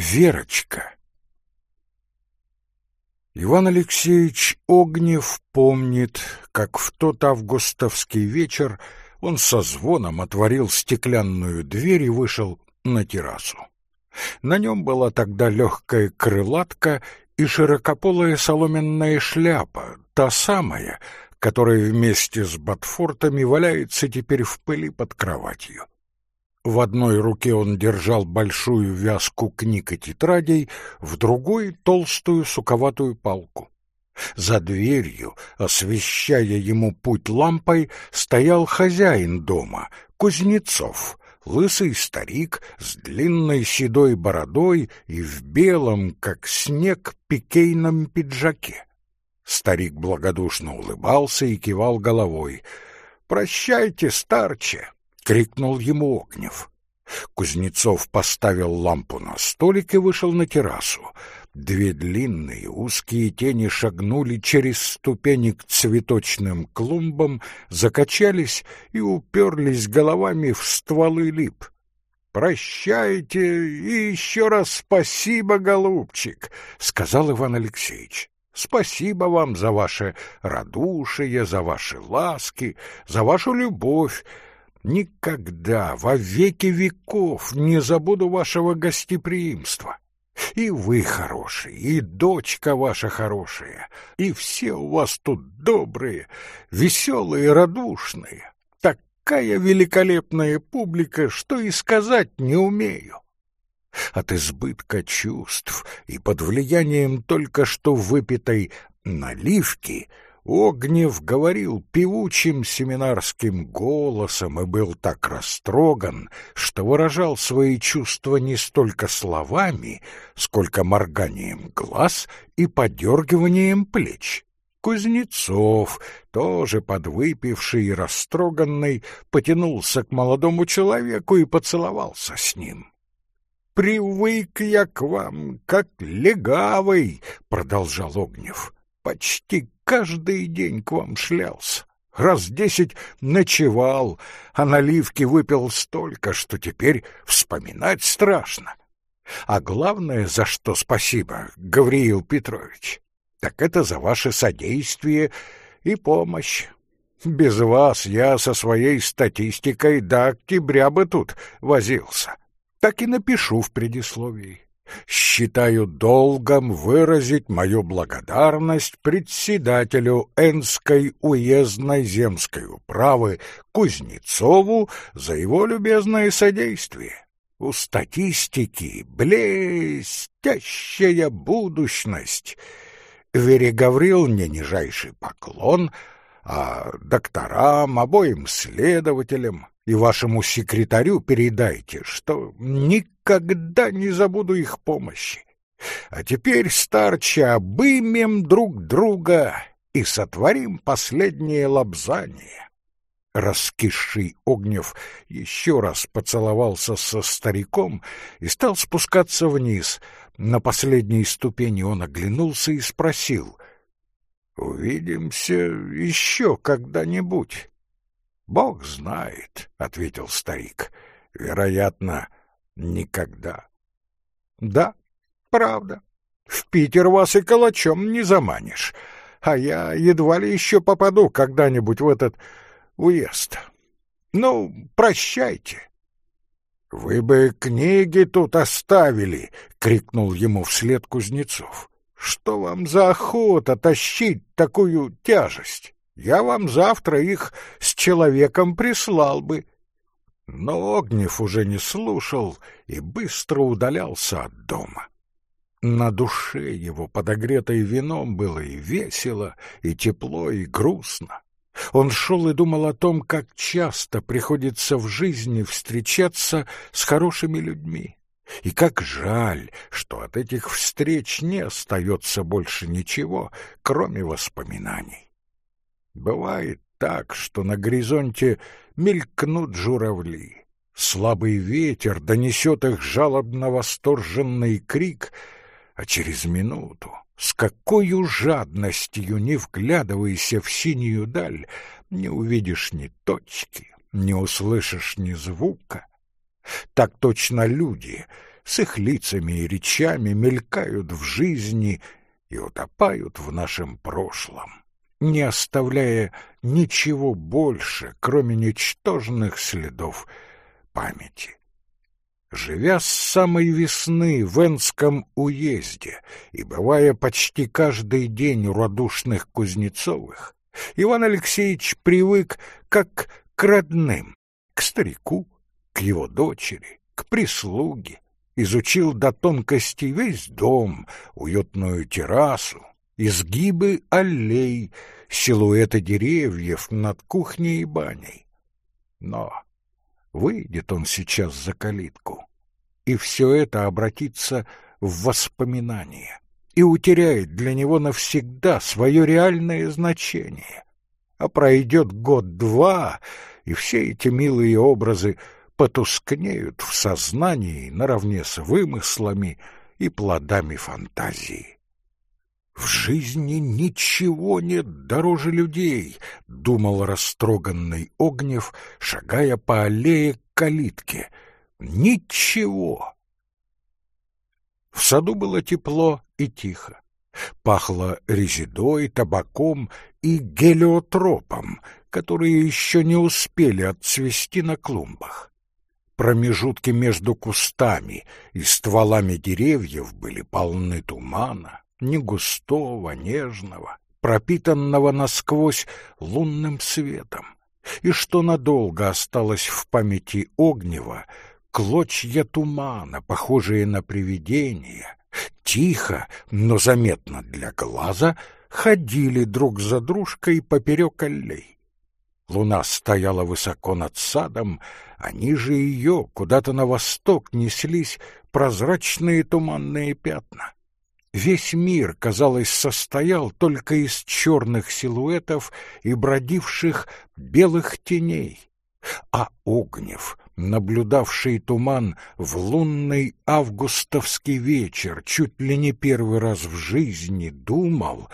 Верочка. Иван Алексеевич Огнев помнит, как в тот августовский вечер он со звоном отворил стеклянную дверь и вышел на террасу. На нем была тогда легкая крылатка и широкополая соломенная шляпа, та самая, которая вместе с ботфортами валяется теперь в пыли под кроватью. В одной руке он держал большую вязку книг и тетрадей, в другой — толстую суковатую палку. За дверью, освещая ему путь лампой, стоял хозяин дома, Кузнецов, лысый старик с длинной седой бородой и в белом, как снег, пикейном пиджаке. Старик благодушно улыбался и кивал головой. «Прощайте, старче!» — крикнул ему Огнев. Кузнецов поставил лампу на столик и вышел на террасу. Две длинные узкие тени шагнули через ступени к цветочным клумбам, закачались и уперлись головами в стволы лип. «Прощайте и еще раз спасибо, голубчик», — сказал Иван Алексеевич. «Спасибо вам за ваше радушие, за ваши ласки, за вашу любовь. Никогда, во веки веков не забуду вашего гостеприимства. И вы хорошие, и дочка ваша хорошая, и все у вас тут добрые, веселые, радушные. Такая великолепная публика, что и сказать не умею. От избытка чувств и под влиянием только что выпитой наливки — Огнев говорил певучим семинарским голосом и был так растроган, что выражал свои чувства не столько словами, сколько морганием глаз и подергиванием плеч. Кузнецов, тоже подвыпивший и растроганный, потянулся к молодому человеку и поцеловался с ним. «Привык я к вам, как легавый», — продолжал Огнев. «Почти каждый день к вам шлялся. Раз десять ночевал, а наливки выпил столько, что теперь вспоминать страшно. А главное, за что спасибо, Гавриил Петрович, так это за ваше содействие и помощь. Без вас я со своей статистикой до октября бы тут возился. Так и напишу в предисловии считаю долгом выразить мою благодарность председателю Энской уездной земской управы Кузнецову за его любезное содействие. У статистики блестящая будущность. Вере Гаврил мне нижайший поклон, а докторам, обоим следователям, и вашему секретарю передайте, что никогда не забуду их помощи. А теперь, старче, обымем друг друга и сотворим последнее лобзание. Раскисший Огнев еще раз поцеловался со стариком и стал спускаться вниз. На последней ступени он оглянулся и спросил. — Увидимся еще когда-нибудь. Бог знает, ответил старик. Вероятно, никогда. Да, правда. В Питер вас и калачом не заманишь. А я едва ли еще попаду когда-нибудь в этот уезд. Ну, прощайте. Вы бы книги тут оставили, крикнул ему вслед Кузнецов. Что вам за охота тащить такую тяжесть? Я вам завтра их с человеком прислал бы. Но Огнев уже не слушал и быстро удалялся от дома. На душе его, подогретой вином, было и весело, и тепло, и грустно. Он шел и думал о том, как часто приходится в жизни встречаться с хорошими людьми, и как жаль, что от этих встреч не остается больше ничего, кроме воспоминаний. Бывает так, что на горизонте мелькнут журавли. Слабый ветер донесет их жалобно-восторженный крик, а через минуту, с какой жадностью не вглядывайся в синюю даль, не увидишь ни точки, не услышишь ни звука. Так точно люди, с их лицами и речами мелькают в жизни и утопают в нашем прошлом, не оставляя ничего больше, кроме ничтожных следов памяти. Живя с самой весны в Энском уезде и бывая почти каждый день у радушных Кузнецовых, Иван Алексеевич привык как к родным, к старику, к его дочери, к прислуге, изучил до тонкости весь дом, уютную террасу, изгибы аллей, силуэты деревьев над кухней и баней. Но выйдет он сейчас за калитку, и все это обратится в воспоминания и утеряет для него навсегда свое реальное значение. А пройдет год-два, и все эти милые образы потускнеют в сознании наравне с вымыслами и плодами фантазии. В жизни ничего нет дороже людей, думал растроганный Огнев, шагая по аллее к калитке. Ничего. В саду было тепло и тихо. Пахло резидой, табаком и гелиотропом, которые еще не успели отцвести на клумбах. Промежутки между кустами и стволами деревьев были полны тумана, не густого, нежного, пропитанного насквозь лунным светом, и что надолго осталось в памяти огнева, клочья тумана, похожие на привидения, тихо, но заметно для глаза, ходили друг за дружкой поперек аллей. Луна стояла высоко над садом, а ниже ее, куда-то на восток, неслись прозрачные туманные пятна. Весь мир, казалось, состоял только из черных силуэтов и бродивших белых теней. А Огнев, наблюдавший туман в лунный августовский вечер, чуть ли не первый раз в жизни думал,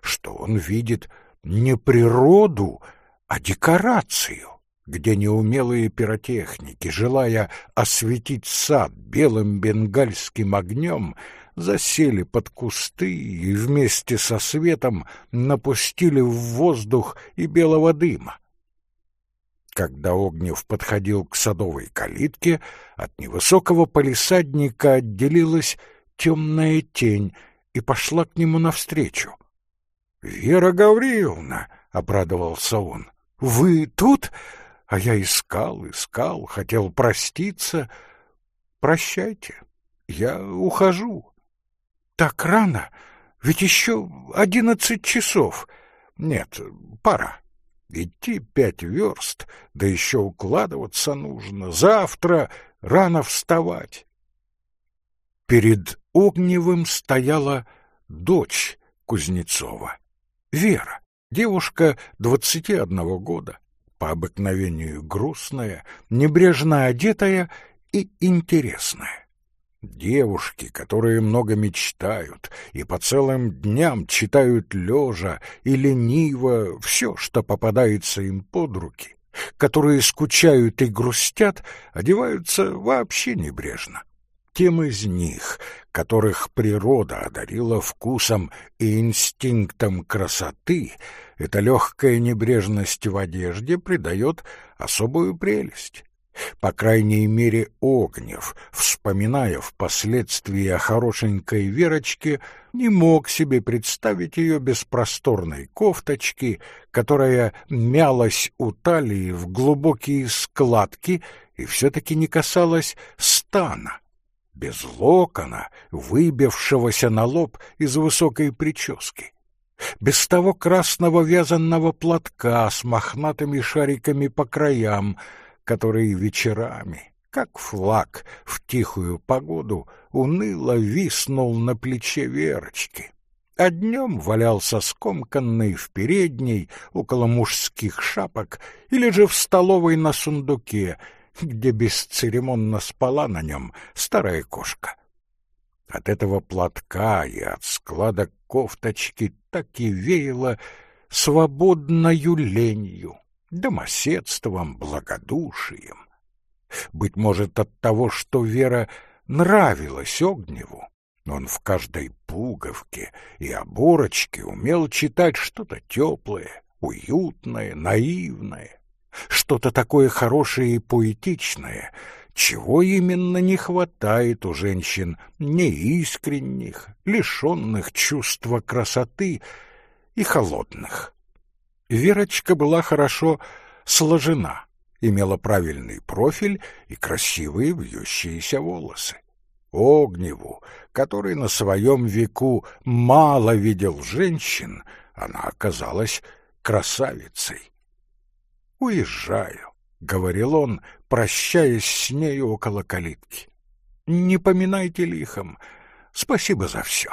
что он видит не природу, а декорацию, где неумелые пиротехники, желая осветить сад белым бенгальским огнем, засели под кусты и вместе со светом напустили в воздух и белого дыма. Когда Огнев подходил к садовой калитке, от невысокого палисадника отделилась темная тень и пошла к нему навстречу. — Вера Гавриловна! — обрадовался он. Вы тут? А я искал, искал, хотел проститься. Прощайте, я ухожу. Так рано? Ведь еще одиннадцать часов. Нет, пора. Идти пять верст, да еще укладываться нужно. Завтра рано вставать. Перед Огневым стояла дочь Кузнецова, Вера. Девушка двадцати одного года, по обыкновению грустная, небрежно одетая и интересная. Девушки, которые много мечтают и по целым дням читают лежа и лениво все, что попадается им под руки, которые скучают и грустят, одеваются вообще небрежно. Тем из них, которых природа одарила вкусом и инстинктом красоты, эта легкая небрежность в одежде придает особую прелесть. По крайней мере, Огнев, вспоминая впоследствии о хорошенькой Верочке, не мог себе представить ее без просторной кофточки, которая мялась у талии в глубокие складки и все-таки не касалась стана без локона, выбившегося на лоб из высокой прически, без того красного вязаного платка с мохнатыми шариками по краям, который вечерами, как флаг в тихую погоду, уныло виснул на плече Верочки, а днем валялся скомканный в передней около мужских шапок или же в столовой на сундуке, где бесцеремонно спала на нем старая кошка. От этого платка и от складок кофточки так и веяло свободною ленью, домоседством, благодушием. Быть может, от того, что Вера нравилось Огневу. Он в каждой пуговке и оборочке умел читать что-то теплое, уютное, наивное, что-то такое хорошее и поэтичное, чего именно не хватает у женщин неискренних, лишенных чувства красоты и холодных. Верочка была хорошо сложена, имела правильный профиль и красивые вьющиеся волосы. Огневу, который на своем веку мало видел женщин, она оказалась красавицей. «Уезжаю», — говорил он, прощаясь с нею около калитки. «Не поминайте лихом. Спасибо за все».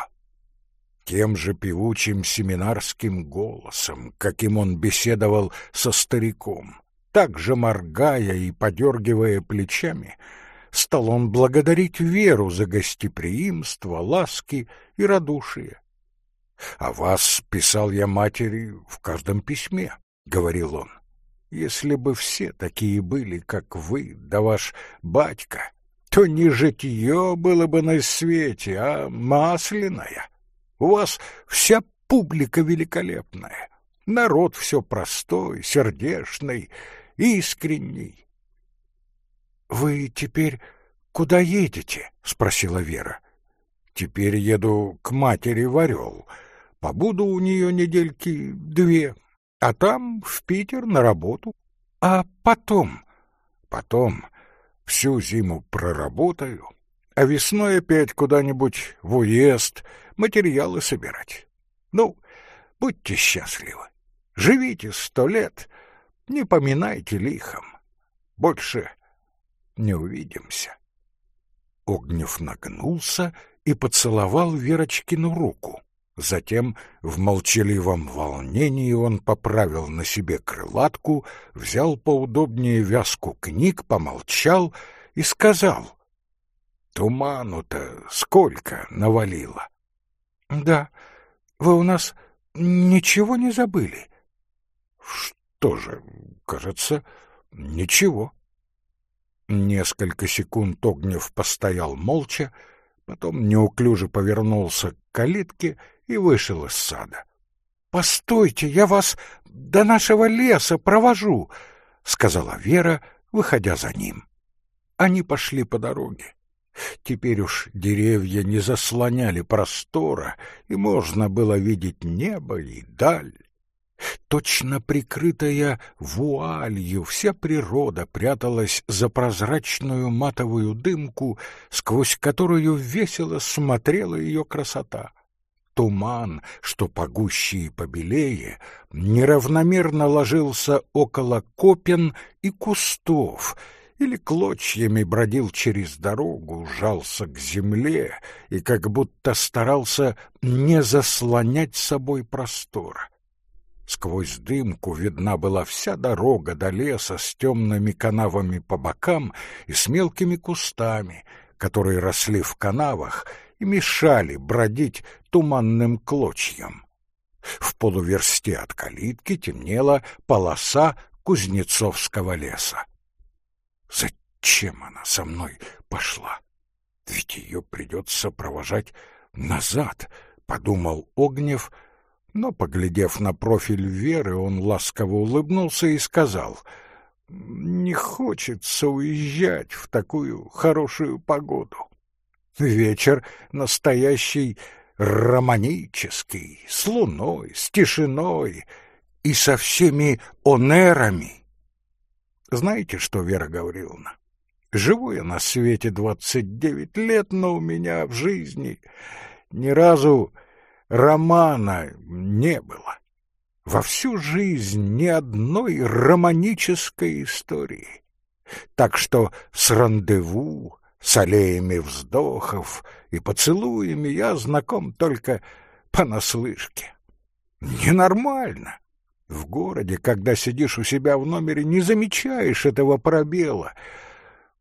Тем же певучим семинарским голосом, каким он беседовал со стариком, так же моргая и подергивая плечами — стал он благодарить Веру за гостеприимство, ласки и радушие. — А вас писал я матери в каждом письме, — говорил он. — Если бы все такие были, как вы, да ваш батька, то не житье было бы на свете, а масляное. У вас вся публика великолепная, народ все простой, сердечный, искренний. «Вы теперь куда едете?» — спросила Вера. «Теперь еду к матери в Орел. Побуду у нее недельки две, а там в Питер на работу. А потом? Потом всю зиму проработаю, а весной опять куда-нибудь в уезд материалы собирать. Ну, будьте счастливы. Живите сто лет, не поминайте лихом. Больше не увидимся. Огнев нагнулся и поцеловал Верочкину руку. Затем в молчаливом волнении он поправил на себе крылатку, взял поудобнее вязку книг, помолчал и сказал. «Туману-то сколько навалило?» «Да, вы у нас ничего не забыли?» «Что же, кажется, ничего». Несколько секунд Огнев постоял молча, потом неуклюже повернулся к калитке и вышел из сада. — Постойте, я вас до нашего леса провожу, — сказала Вера, выходя за ним. Они пошли по дороге. Теперь уж деревья не заслоняли простора, и можно было видеть небо и даль. Точно прикрытая вуалью, вся природа пряталась за прозрачную матовую дымку, сквозь которую весело смотрела ее красота. Туман, что погуще и побелее, неравномерно ложился около копен и кустов, или клочьями бродил через дорогу, жался к земле и как будто старался не заслонять собой простор. Сквозь дымку видна была вся дорога до леса с темными канавами по бокам и с мелкими кустами, которые росли в канавах и мешали бродить туманным клочьям. В полуверсте от калитки темнела полоса Кузнецовского леса. Зачем она со мной пошла? Ведь ее придется провожать назад, — подумал Огнев, — но, поглядев на профиль Веры, он ласково улыбнулся и сказал, «Не хочется уезжать в такую хорошую погоду. Вечер настоящий романический, с луной, с тишиной и со всеми онерами». Знаете, что Вера Гавриловна? Живу я на свете двадцать девять лет, но у меня в жизни ни разу романа не было. Во всю жизнь ни одной романической истории. Так что с рандеву, с аллеями вздохов и поцелуями я знаком только понаслышке. Ненормально. В городе, когда сидишь у себя в номере, не замечаешь этого пробела.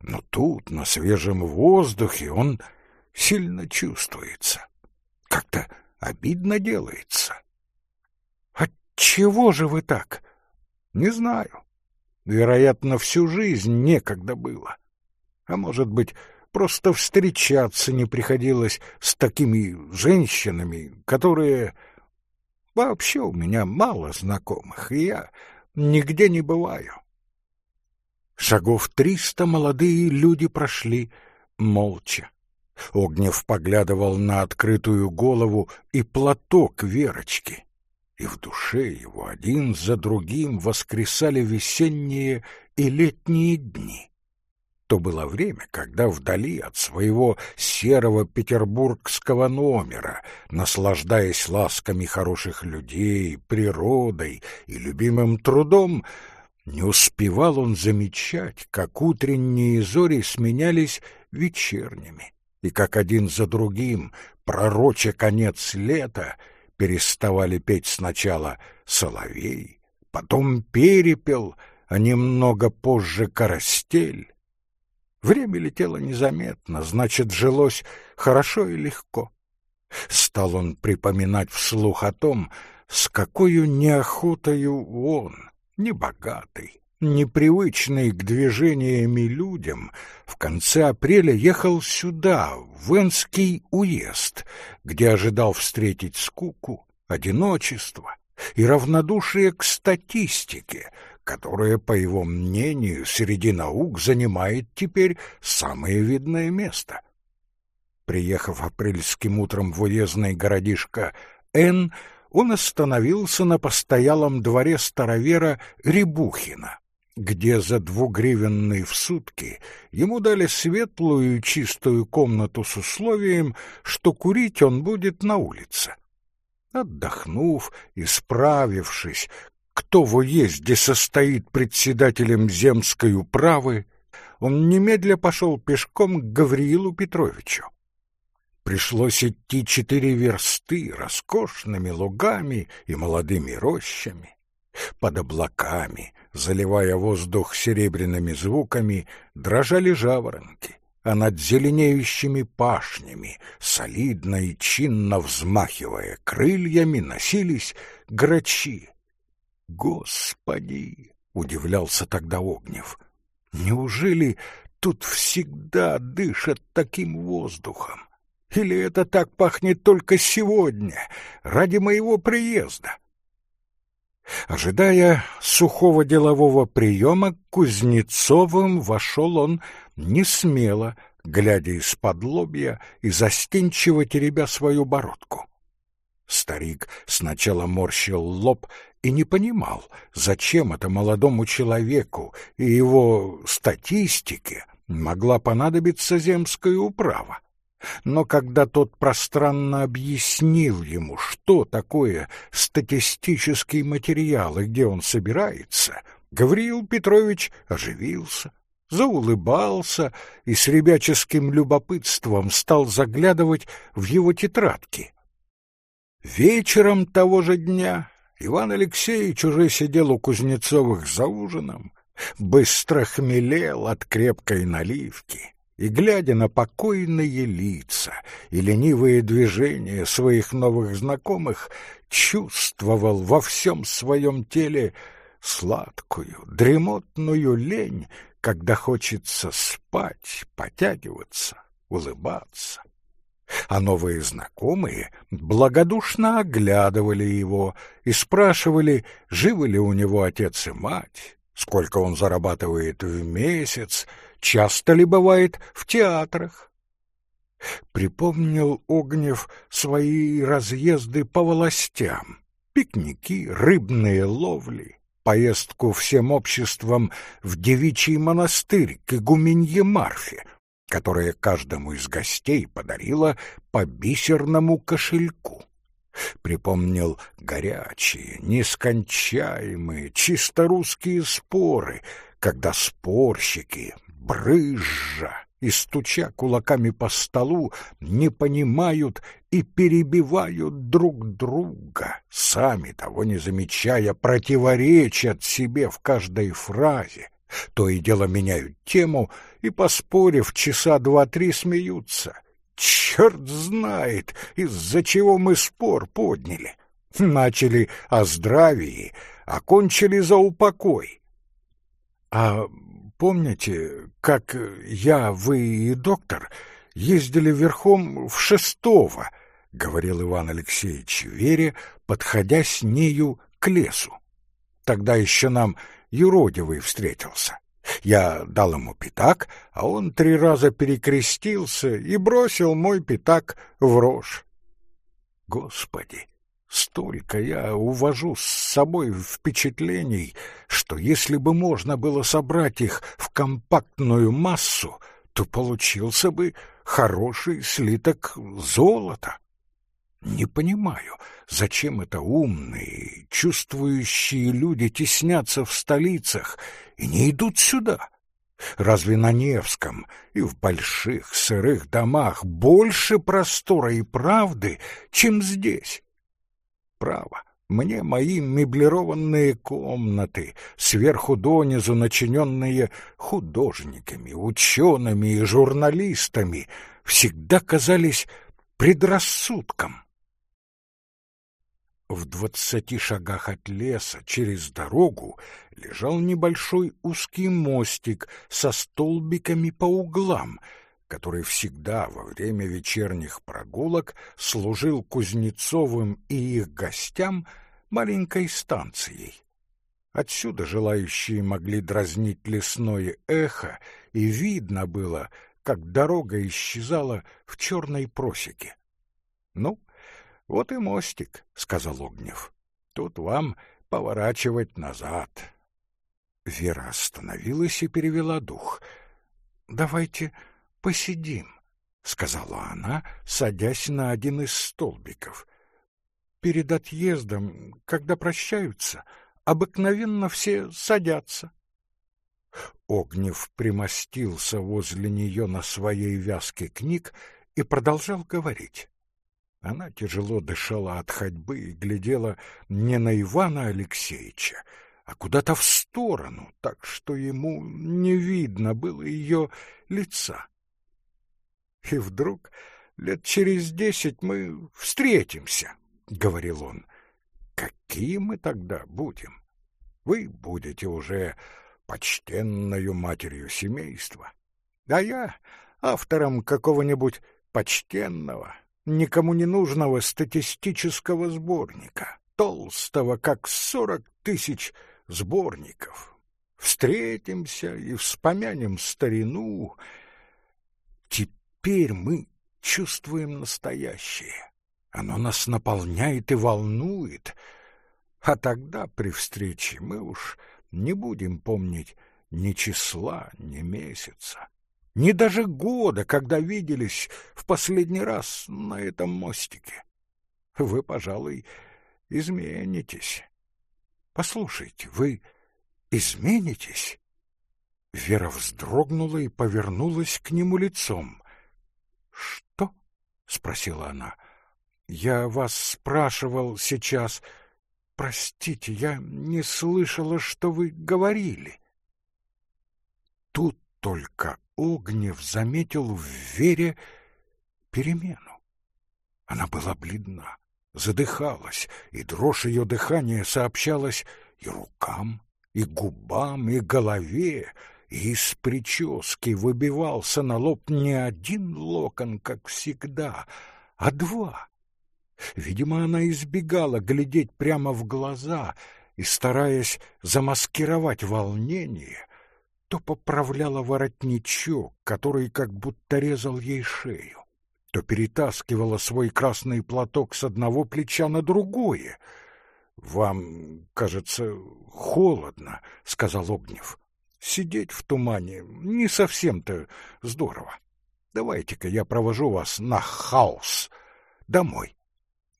Но тут, на свежем воздухе, он сильно чувствуется. Как-то обидно делается. Отчего же вы так? Не знаю. Вероятно, всю жизнь некогда было. А может быть, Просто встречаться не приходилось с такими женщинами, которые... Вообще у меня мало знакомых, и я нигде не бываю. Шагов триста молодые люди прошли молча. Огнев поглядывал на открытую голову и платок Верочки, и в душе его один за другим воскресали весенние и летние дни. То было время, когда вдали от своего серого петербургского номера, наслаждаясь ласками хороших людей, природой и любимым трудом, не успевал он замечать, как утренние зори сменялись вечерними, и как один за другим, пророча конец лета, переставали петь сначала соловей, потом перепел, а немного позже карастель. Время летело незаметно, значит, жилось хорошо и легко. Стал он припоминать вслух о том, с какой неохотою он, небогатый, непривычный к движениям и людям, в конце апреля ехал сюда, в Энский уезд, где ожидал встретить скуку, одиночество и равнодушие к статистике, которая, по его мнению, среди наук занимает теперь самое видное место. Приехав апрельским утром в уездный городишко Н, он остановился на постоялом дворе старовера Рябухина, где за двугривенный в сутки ему дали светлую чистую комнату с условием, что курить он будет на улице. Отдохнув и справившись, кто в уезде состоит председателем земской управы, он немедля пошел пешком к Гавриилу Петровичу. Пришлось идти четыре версты роскошными лугами и молодыми рощами. Под облаками, заливая воздух серебряными звуками, дрожали жаворонки, а над зеленеющими пашнями, солидно и чинно взмахивая крыльями, носились грачи. «Господи!» — удивлялся тогда Огнев. «Неужели тут всегда дышат таким воздухом? Или это так пахнет только сегодня, ради моего приезда? Ожидая сухого делового приема, Кузнецовым вошел он не смело, глядя из-под лобья и застенчиво теребя свою бородку. Старик сначала морщил лоб и не понимал, зачем это молодому человеку и его статистике могла понадобиться земская управа. Но когда тот пространно объяснил ему, что такое статистический материал и где он собирается, Гавриил Петрович оживился, заулыбался и с ребяческим любопытством стал заглядывать в его тетрадки. Вечером того же дня Иван Алексеевич уже сидел у Кузнецовых за ужином, быстро хмелел от крепкой наливки и, глядя на покойные лица и ленивые движения своих новых знакомых, чувствовал во всем своем теле сладкую, дремотную лень, когда хочется спать, потягиваться, улыбаться. А новые знакомые благодушно оглядывали его и спрашивали, живы ли у него отец и мать, сколько он зарабатывает в месяц, часто ли бывает в театрах. Припомнил Огнев свои разъезды по властям, пикники, рыбные ловли, поездку всем обществом в девичий монастырь к игуменье Марфе, которая каждому из гостей подарила по бисерному кошельку. Припомнил горячие, нескончаемые, чисто русские споры, когда спорщики, брызжа и стуча кулаками по столу, не понимают и перебивают друг друга, сами того не замечая, противоречат себе в каждой фразе, то и дело меняют тему и, поспорив, часа два-три смеются. Черт знает, из-за чего мы спор подняли. Начали о здравии, окончили за упокой. А помните, как я, вы и доктор ездили верхом в шестого, — говорил Иван Алексеевич Вере, подходя с нею к лесу. Тогда еще нам юродивый встретился. Я дал ему пятак, а он три раза перекрестился и бросил мой пятак в рожь. Господи, столько я увожу с собой впечатлений, что если бы можно было собрать их в компактную массу, то получился бы хороший слиток золота. Не понимаю, зачем это умные, чувствующие люди теснятся в столицах и не идут сюда. Разве на Невском и в больших сырых домах больше простора и правды, чем здесь? Право, мне мои меблированные комнаты, сверху донизу начиненные художниками, учеными и журналистами, всегда казались предрассудком. В двадцати шагах от леса через дорогу лежал небольшой узкий мостик со столбиками по углам, который всегда во время вечерних прогулок служил Кузнецовым и их гостям маленькой станцией. Отсюда желающие могли дразнить лесное эхо, и видно было, как дорога исчезала в черной просеке. Ну, вот и мостик, сказал Огнев. Тут вам поворачивать назад. Вера остановилась и перевела дух. Давайте посидим, сказала она, садясь на один из столбиков. Перед отъездом, когда прощаются, обыкновенно все садятся. Огнев примостился возле нее на своей вязке книг и продолжал говорить. Она тяжело дышала от ходьбы и глядела не на Ивана Алексеевича, а куда-то в сторону, так что ему не видно было ее лица. И вдруг лет через десять мы встретимся, — говорил он. Какие мы тогда будем? Вы будете уже почтенною матерью семейства, а я автором какого-нибудь почтенного, никому не нужного статистического сборника, толстого, как сорок тысяч сборников. Встретимся и вспомянем старину. Теперь мы чувствуем настоящее. Оно нас наполняет и волнует. А тогда при встрече мы уж не будем помнить ни числа, ни месяца ни даже года, когда виделись в последний раз на этом мостике. Вы, пожалуй, изменитесь. Послушайте, вы изменитесь? Вера вздрогнула и повернулась к нему лицом. Что? спросила она. Я вас спрашивал сейчас. Простите, я не слышала, что вы говорили. Тут только Огнев заметил в Вере перемену. Она была бледна, задыхалась, и дрожь ее дыхания сообщалась и рукам, и губам, и голове, и из прически выбивался на лоб не один локон, как всегда, а два. Видимо, она избегала глядеть прямо в глаза и, стараясь замаскировать волнение, то поправляла воротничок, который как будто резал ей шею, то перетаскивала свой красный платок с одного плеча на другое. «Вам, кажется, холодно», — сказал Огнев. «Сидеть в тумане не совсем-то здорово. Давайте-ка я провожу вас на хаос. Домой».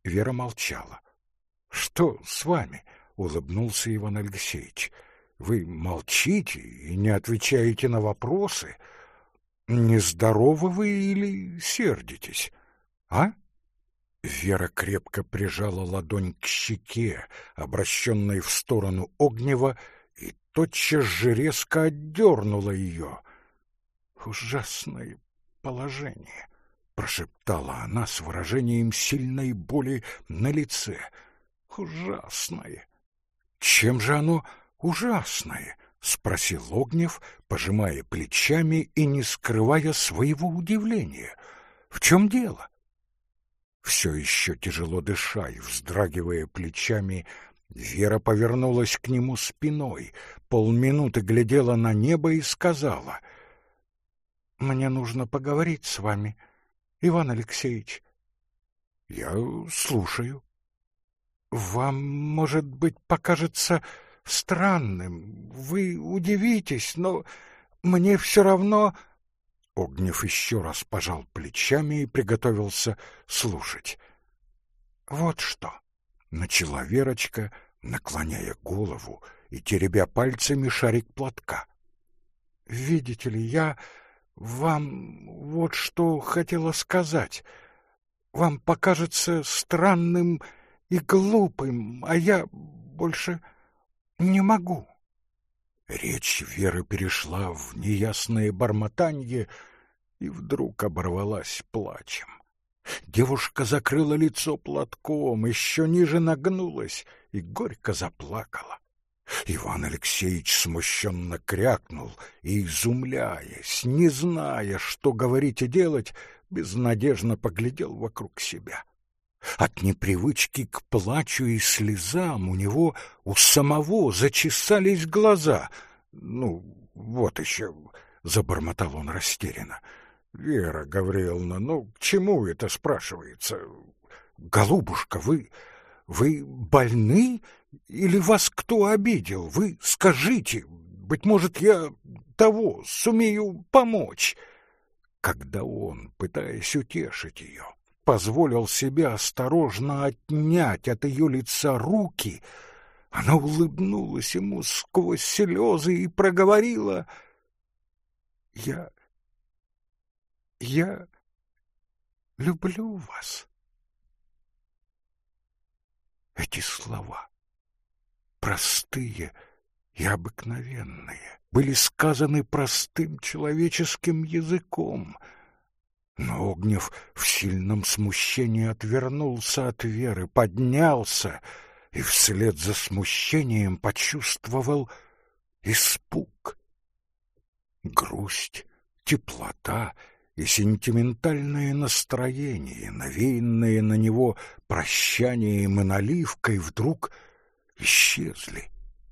Вера молчала. «Что с вами?» — улыбнулся Иван Алексеевич. — вы молчите и не отвечаете на вопросы. Нездоровы вы или сердитесь, а? Вера крепко прижала ладонь к щеке, обращенной в сторону Огнева, и тотчас же резко отдернула ее. «Ужасное положение», — прошептала она с выражением сильной боли на лице. «Ужасное! Чем же оно ужасное, — спросил Огнев, пожимая плечами и не скрывая своего удивления. «В чем дело?» Все еще тяжело дыша и вздрагивая плечами, Вера повернулась к нему спиной, полминуты глядела на небо и сказала, «Мне нужно поговорить с вами, Иван Алексеевич». «Я слушаю». «Вам, может быть, покажется странным, вы удивитесь, но мне все равно...» Огнев еще раз пожал плечами и приготовился слушать. «Вот что!» — начала Верочка, наклоняя голову и теребя пальцами шарик платка. «Видите ли, я вам вот что хотела сказать. Вам покажется странным и глупым, а я больше не могу». Речь Веры перешла в неясное бормотанье и вдруг оборвалась плачем. Девушка закрыла лицо платком, еще ниже нагнулась и горько заплакала. Иван Алексеевич смущенно крякнул и, изумляясь, не зная, что говорить и делать, безнадежно поглядел вокруг себя. От непривычки к плачу и слезам у него у самого зачесались глаза. «Ну, вот еще», — забормотал он растерянно, — Вера Гавриловна, ну к чему это спрашивается? Голубушка, вы... вы больны? Или вас кто обидел? Вы скажите, быть может, я того сумею помочь. Когда он, пытаясь утешить ее, позволил себе осторожно отнять от ее лица руки, она улыбнулась ему сквозь слезы и проговорила — я я люблю вас. Эти слова, простые и обыкновенные, были сказаны простым человеческим языком, но Огнев в сильном смущении отвернулся от Веры, поднялся и вслед за смущением почувствовал испуг, грусть, теплота и сентиментальное настроение, навеянное на него прощанием и наливкой, вдруг исчезли,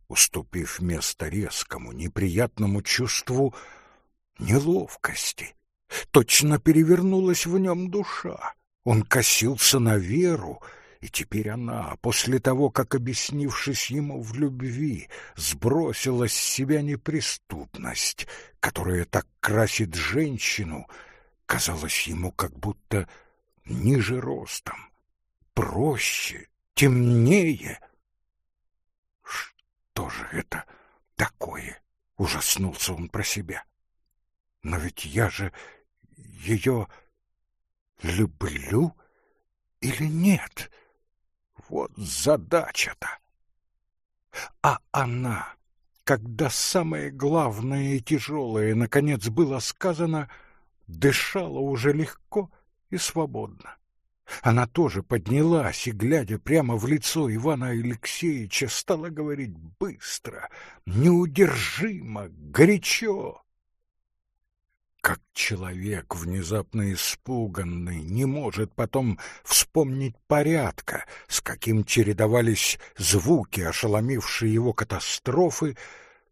уступив место резкому, неприятному чувству неловкости. Точно перевернулась в нем душа. Он косился на веру, и теперь она, после того, как, объяснившись ему в любви, сбросила с себя неприступность, которая так красит женщину — казалось ему как будто ниже ростом, проще, темнее. Что же это такое? Ужаснулся он про себя. Но ведь я же ее люблю или нет? Вот задача-то. А она, когда самое главное и тяжелое наконец было сказано — дышала уже легко и свободно. Она тоже поднялась и, глядя прямо в лицо Ивана Алексеевича, стала говорить быстро, неудержимо, горячо. Как человек, внезапно испуганный, не может потом вспомнить порядка, с каким чередовались звуки, ошеломившие его катастрофы,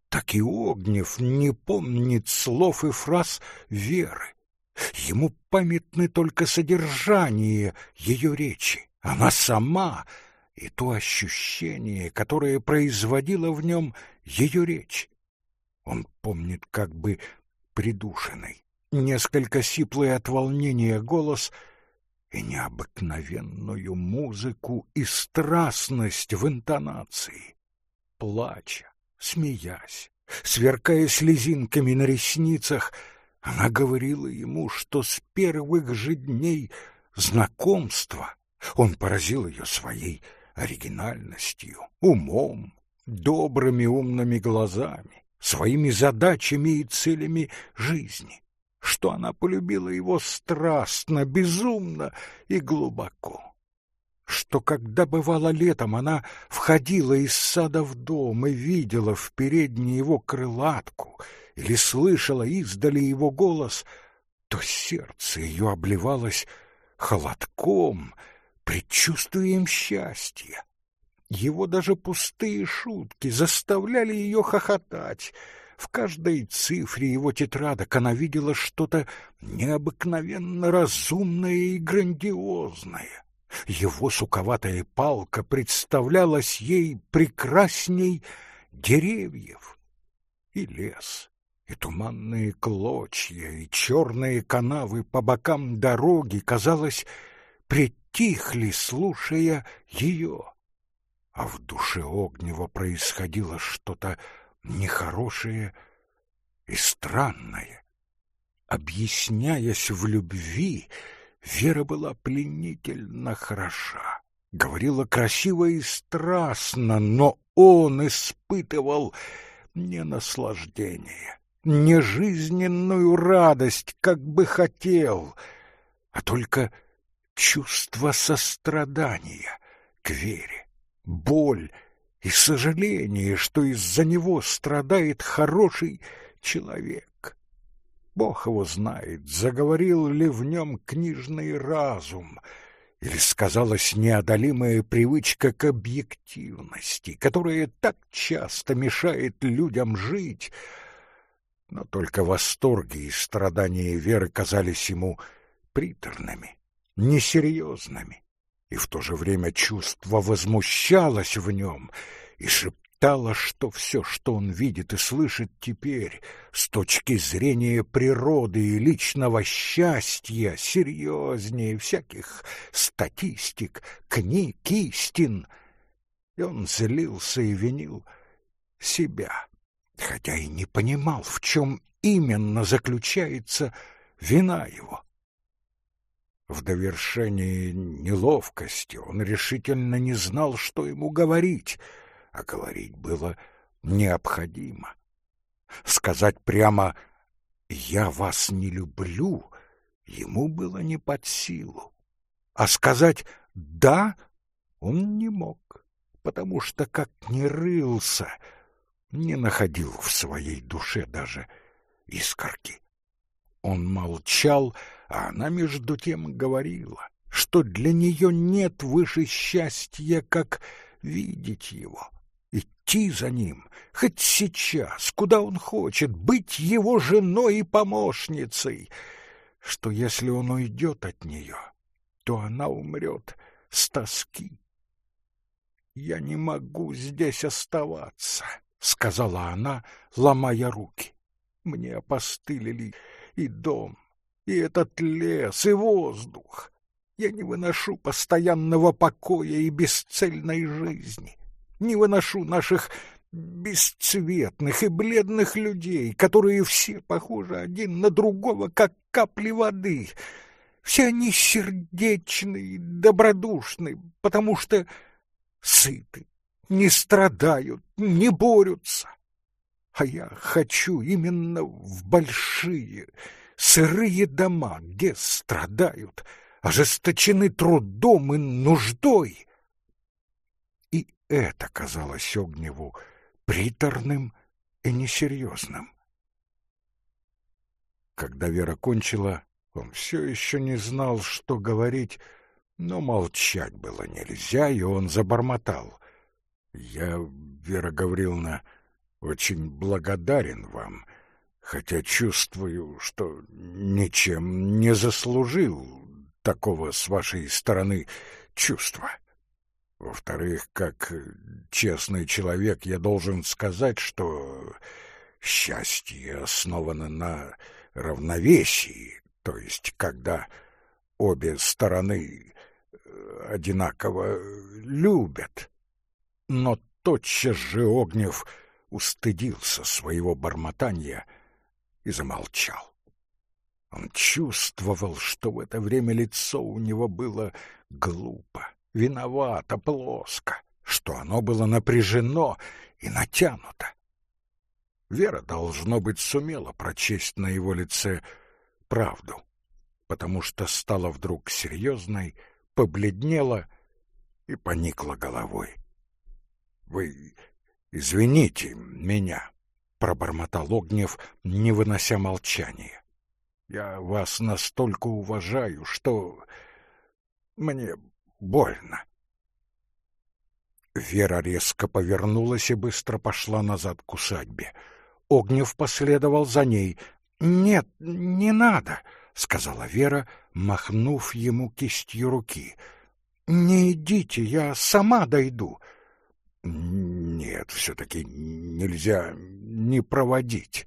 так и Огнев не помнит слов и фраз веры. Ему памятны только содержание ее речи, она сама и то ощущение, которое производило в нем ее речь. Он помнит как бы придушенный, несколько сиплый от волнения голос и необыкновенную музыку и страстность в интонации. Плача, смеясь, сверкая слезинками на ресницах — она говорила ему, что с первых же дней знакомства он поразил ее своей оригинальностью, умом, добрыми умными глазами, своими задачами и целями жизни, что она полюбила его страстно, безумно и глубоко, что когда бывало летом она входила из сада в дом и видела в передней его крылатку или слышала издали его голос, то сердце ее обливалось холодком, предчувствием счастья. Его даже пустые шутки заставляли ее хохотать. В каждой цифре его тетрадок она видела что-то необыкновенно разумное и грандиозное. Его суковатая палка представлялась ей прекрасней деревьев. И лес, и туманные клочья, и черные канавы по бокам дороги, казалось, притихли, слушая ее. А в душе Огнева происходило что-то нехорошее и странное. Объясняясь в любви, Вера была пленительно хороша, говорила красиво и страстно, но он испытывал не наслаждение, не жизненную радость, как бы хотел, а только чувство сострадания к Вере, боль и сожаление, что из-за него страдает хороший человек. Бог его знает, заговорил ли в нем книжный разум, или сказалась неодолимая привычка к объективности, которая так часто мешает людям жить. Но только восторги и страдания Веры казались ему приторными, несерьезными, и в то же время чувство возмущалось в нем и шептало, что все, что он видит и слышит теперь, с точки зрения природы и личного счастья, серьезнее всяких статистик, книг, истин. И он злился и винил себя, хотя и не понимал, в чем именно заключается вина его. В довершении неловкости он решительно не знал, что ему говорить — а говорить было необходимо. Сказать прямо «я вас не люблю» ему было не под силу, а сказать «да» он не мог, потому что, как ни рылся, не находил в своей душе даже искорки. Он молчал, а она между тем говорила, что для нее нет выше счастья, как видеть его, идти за ним, хоть сейчас, куда он хочет, быть его женой и помощницей, что если он уйдет от нее, то она умрет с тоски. «Я не могу здесь оставаться», — сказала она, ломая руки. «Мне опостылили и дом, и этот лес, и воздух. Я не выношу постоянного покоя и бесцельной жизни не выношу наших бесцветных и бледных людей, которые все похожи один на другого, как капли воды. Все они сердечны добродушны, потому что сыты, не страдают, не борются. А я хочу именно в большие, сырые дома, где страдают, ожесточены трудом и нуждой это казалось Огневу приторным и несерьезным. Когда Вера кончила, он все еще не знал, что говорить, но молчать было нельзя, и он забормотал. «Я, Вера Гавриловна, очень благодарен вам, хотя чувствую, что ничем не заслужил такого с вашей стороны чувства. Во-вторых, как честный человек, я должен сказать, что счастье основано на равновесии, то есть когда обе стороны э, одинаково любят. Но тотчас же Огнев устыдился своего бормотания и замолчал. Он чувствовал, что в это время лицо у него было глупо виновато, плоско, что оно было напряжено и натянуто. Вера, должно быть, сумела прочесть на его лице правду, потому что стала вдруг серьезной, побледнела и поникла головой. «Вы извините меня», — пробормотал Огнев, не вынося молчания. «Я вас настолько уважаю, что мне больно». Вера резко повернулась и быстро пошла назад к усадьбе. Огнев последовал за ней. «Нет, не надо», — сказала Вера, махнув ему кистью руки. «Не идите, я сама дойду». «Нет, все-таки нельзя не проводить».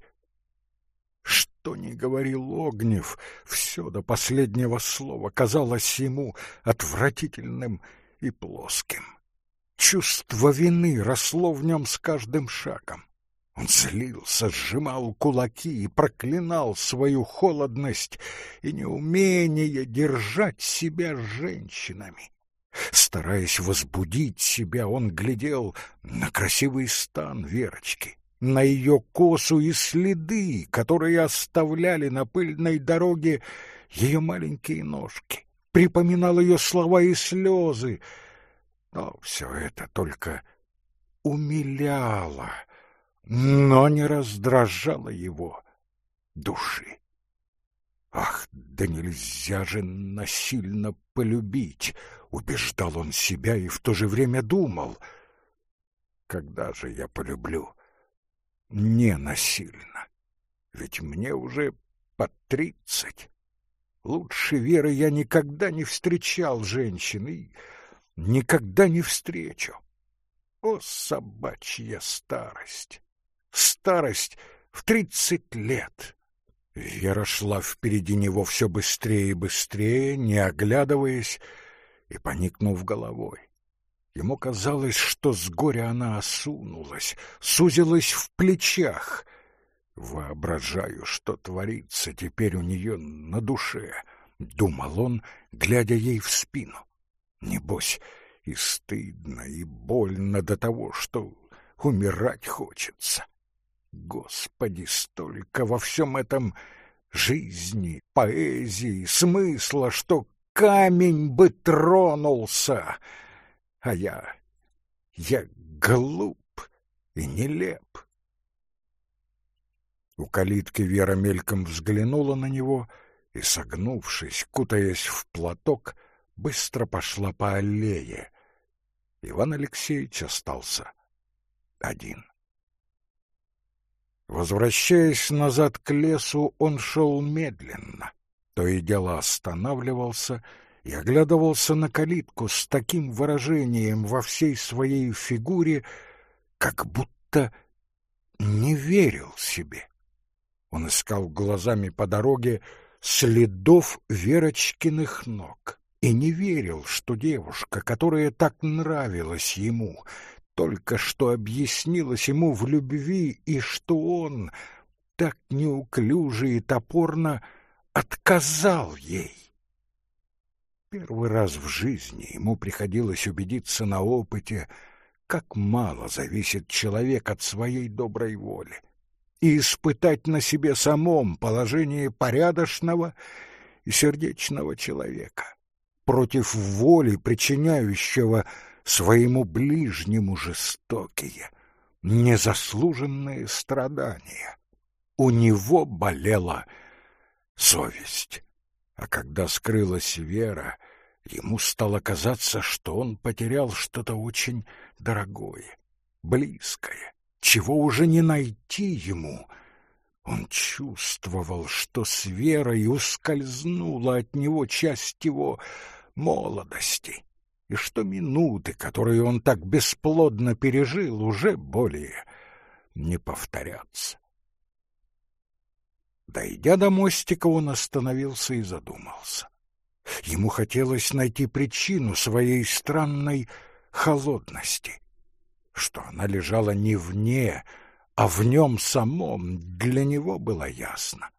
Что ни говорил Огнев, все до последнего слова казалось ему отвратительным и плоским. Чувство вины росло в нем с каждым шагом. Он злился, сжимал кулаки и проклинал свою холодность и неумение держать себя женщинами. Стараясь возбудить себя, он глядел на красивый стан Верочки, на ее косу и следы, которые оставляли на пыльной дороге ее маленькие ножки, припоминал ее слова и слезы, но все это только умиляло, но не раздражало его души. Ах, да нельзя же насильно полюбить, убеждал он себя и в то же время думал. Когда же я полюблю? Не насильно. Ведь мне уже под тридцать. Лучше Веры я никогда не встречал женщины никогда не встречу. О, собачья старость! Старость в тридцать лет! Вера шла впереди него все быстрее и быстрее, не оглядываясь и поникнув головой. Ему казалось, что с горя она осунулась, сузилась в плечах. Воображаю, что творится теперь у нее на душе, — думал он, глядя ей в спину. Небось, и стыдно, и больно до того, что умирать хочется. Господи, столько во всем этом жизни, поэзии, смысла, что камень бы тронулся. А я... я глуп и нелеп. У калитки Вера мельком взглянула на него и, согнувшись, кутаясь в платок, — быстро пошла по аллее. Иван Алексеевич остался один. Возвращаясь назад к лесу, он шел медленно, то и дело останавливался и оглядывался на калитку с таким выражением во всей своей фигуре, как будто не верил себе. Он искал глазами по дороге следов Верочкиных ног и не верил, что девушка, которая так нравилась ему, только что объяснилась ему в любви, и что он так неуклюже и топорно отказал ей. Первый раз в жизни ему приходилось убедиться на опыте, как мало зависит человек от своей доброй воли, и испытать на себе самом положение порядочного и сердечного человека против воли причиняющего своему ближнему жестокие, незаслуженные страдания. У него болела совесть, а когда скрылась вера, ему стало казаться, что он потерял что-то очень дорогое, близкое, чего уже не найти ему — он чувствовал, что с верой ускользнула от него часть его молодости, и что минуты, которые он так бесплодно пережил, уже более не повторятся. Дойдя до мостика, он остановился и задумался. Ему хотелось найти причину своей странной холодности, что она лежала не вне, а в нем самом, для него было ясно.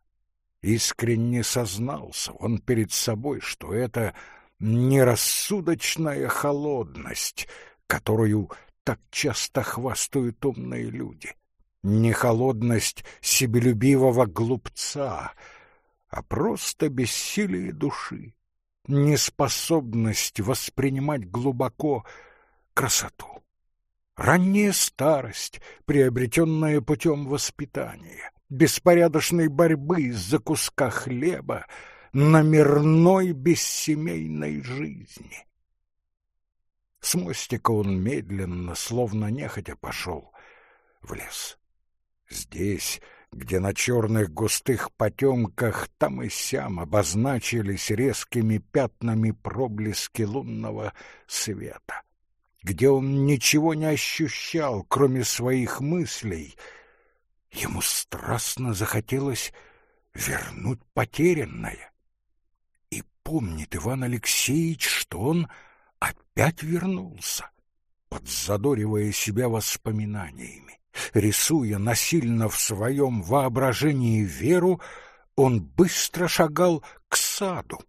Искренне сознался он перед собой, что это нерассудочная холодность, которую так часто хвастают умные люди, не холодность себелюбивого глупца, а просто бессилие души, неспособность воспринимать глубоко красоту. Ранняя старость, приобретенная путем воспитания, беспорядочной борьбы из-за куска хлеба, на мирной бессемейной жизни. С мостика он медленно, словно нехотя, пошел в лес. Здесь, где на черных густых потемках там и сям обозначились резкими пятнами проблески лунного света, где он ничего не ощущал, кроме своих мыслей, ему страстно захотелось вернуть потерянное. И помнит Иван Алексеевич, что он опять вернулся, подзадоривая себя воспоминаниями. Рисуя насильно в своем воображении веру, он быстро шагал к саду.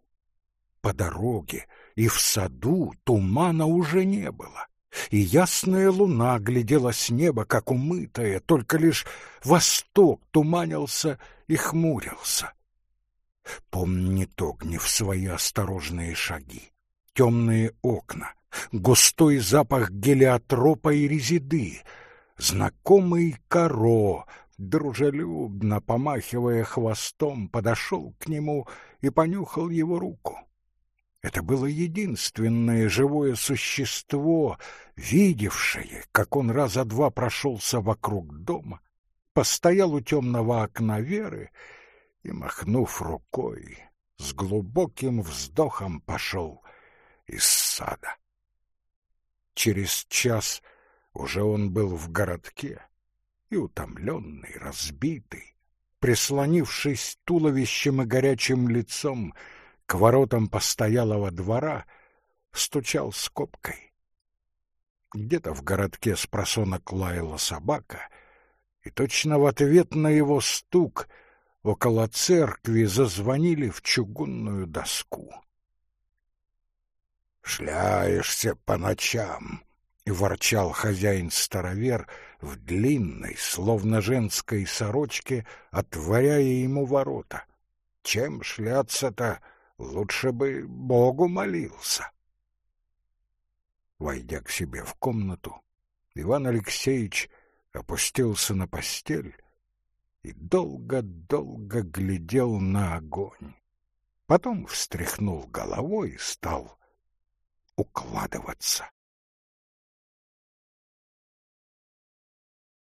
По дороге и в саду тумана уже не было, и ясная луна глядела с неба, как умытая, только лишь восток туманился и хмурился. Помнит Огнев свои осторожные шаги, темные окна, густой запах гелиотропа и резиды, знакомый коро, дружелюбно помахивая хвостом, подошел к нему и понюхал его руку. Это было единственное живое существо, видевшее, как он раза два прошелся вокруг дома, постоял у темного окна Веры и, махнув рукой, с глубоким вздохом пошел из сада. Через час уже он был в городке и утомленный, разбитый, прислонившись туловищем и горячим лицом к воротам постоялого двора, стучал скобкой. Где-то в городке с просонок лаяла собака, и точно в ответ на его стук около церкви зазвонили в чугунную доску. «Шляешься по ночам», — ворчал хозяин-старовер в длинной, словно женской сорочке, отворяя ему ворота. «Чем шляться-то? Лучше бы Богу молился». Войдя к себе в комнату, Иван Алексеевич опустился на постель и долго-долго глядел на огонь. Потом встряхнул головой и стал укладываться.